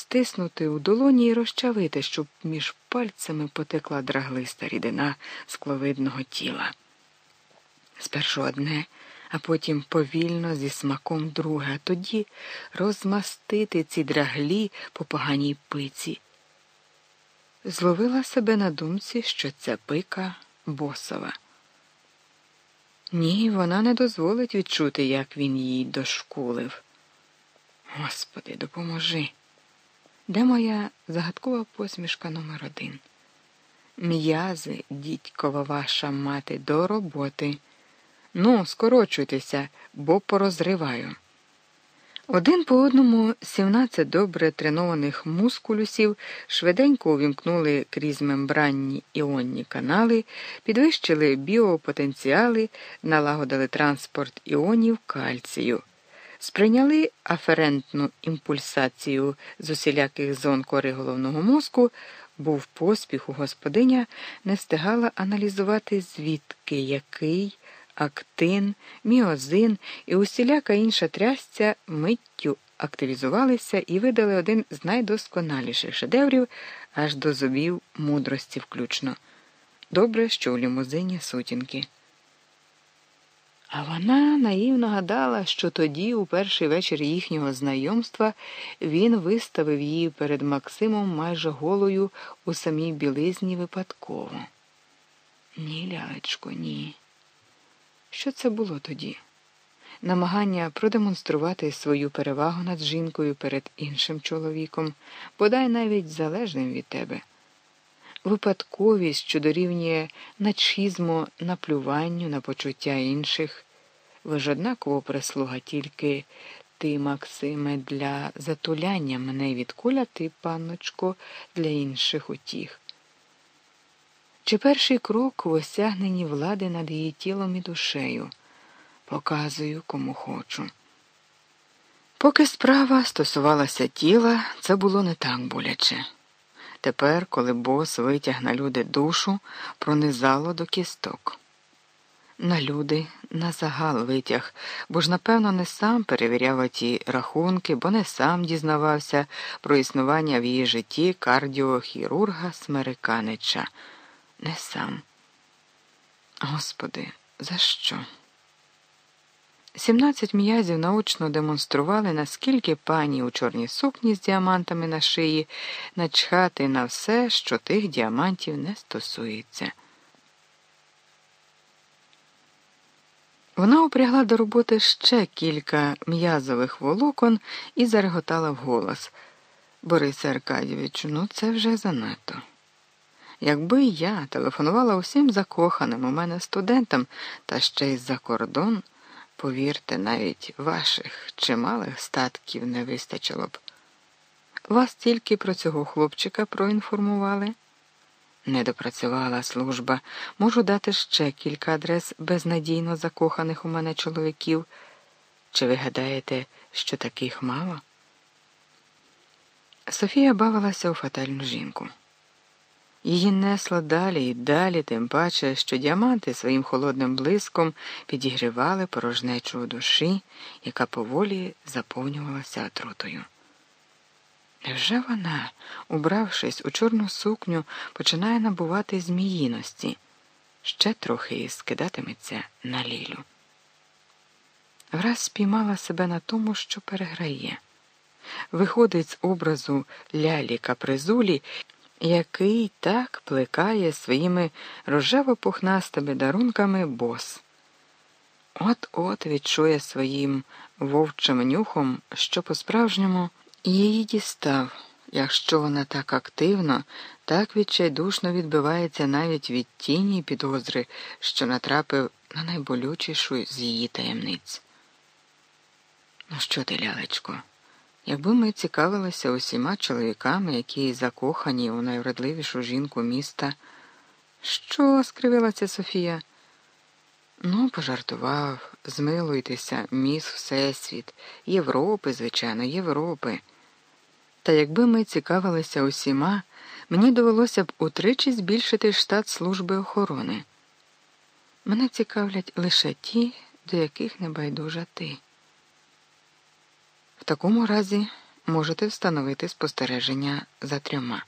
стиснути у долоні і розчавити, щоб між пальцями потекла драглиста рідина скловидного тіла. Спершу одне, а потім повільно зі смаком друге, а тоді розмастити ці драглі по поганій пиці. Зловила себе на думці, що ця пика босова. Ні, вона не дозволить відчути, як він їй дошкулив. Господи, допоможи. Де моя загадкова посмішка номер один? М'язи, дідькова ваша мати, до роботи. Ну, скорочуйтеся, бо порозриваю. Один по одному 17 добре тренованих мускулюсів швиденько увімкнули крізь мембранні іонні канали, підвищили біопотенціали, налагодили транспорт іонів кальцію, сприйняли аферентну імпульсацію з усіляких зон кори головного мозку, був поспіх у господиня не встигала аналізувати, звідки який актин, міозин і усіляка інша трясця миттю активізувалися і видали один з найдосконаліших шедеврів аж до зубів мудрості включно. Добре, що у лімузині сутінки. А вона наївно гадала, що тоді, у перший вечір їхнього знайомства, він виставив її перед Максимом майже голою у самій білизні випадково. Ні, лялечко, ні. Що це було тоді? Намагання продемонструвати свою перевагу над жінкою перед іншим чоловіком, бодай навіть залежним від тебе, випадковість, що дорівнює начізмо наплюванню на почуття інших, ви ж однаково прислуга тільки ти, Максиме, для затуляння мене від куля ти, панночко, для інших утіх. Чи перший крок в осягненні влади над її тілом і душею? Показую, кому хочу. Поки справа стосувалася тіла, це було не так боляче. Тепер, коли бос витяг на люди душу, пронизало до кісток. На люди, на загал витяг, бо ж, напевно, не сам перевіряв ті рахунки, бо не сам дізнавався про існування в її житті кардіохірурга Смериканича не сам. Господи, за що? Сімнадцять м'язів научно демонстрували, наскільки пані у чорній сукні з діамантами на шиї начхати на все, що тих діамантів не стосується. Вона упрягла до роботи ще кілька м'язових волокон і зареготала вголос. Борисе Аркадійовичу, ну це вже занадто. Якби я телефонувала усім закоханим у мене студентам та ще й за кордон, повірте, навіть ваших чималих статків не вистачило б. Вас тільки про цього хлопчика проінформували? Не допрацювала служба. Можу дати ще кілька адрес безнадійно закоханих у мене чоловіків. Чи ви гадаєте, що таких мало? Софія бавилася у фатальну жінку. Її несло далі і далі, тим паче, що діаманти своїм холодним блиском підігрівали порожнечу душі, яка поволі заповнювалася отрутою. Невже вона, убравшись у чорну сукню, починає набувати зміїності, ще трохи скидатиметься на лілю? Враз спіймала себе на тому, що переграє. Виходить з образу лялі капризулі який так плекає своїми рожево-пухнастими дарунками бос. От-от відчує своїм вовчим нюхом, що по-справжньому її дістав, якщо вона так активно, так відчайдушно відбивається навіть від тіні підозри, що натрапив на найболючішу з її таємниць. Ну що ти, лялечко? Якби ми цікавилися усіма чоловіками, які закохані у найвродливішу жінку міста, що скривилася Софія? Ну, пожартував, змилуйтеся, міс Всесвіт, Європи, звичайно, Європи. Та якби ми цікавилися усіма, мені довелося б утричі збільшити штат служби охорони. Мене цікавлять лише ті, до яких не байдужа ти. Такому разі можете встановити спостереження за трьома.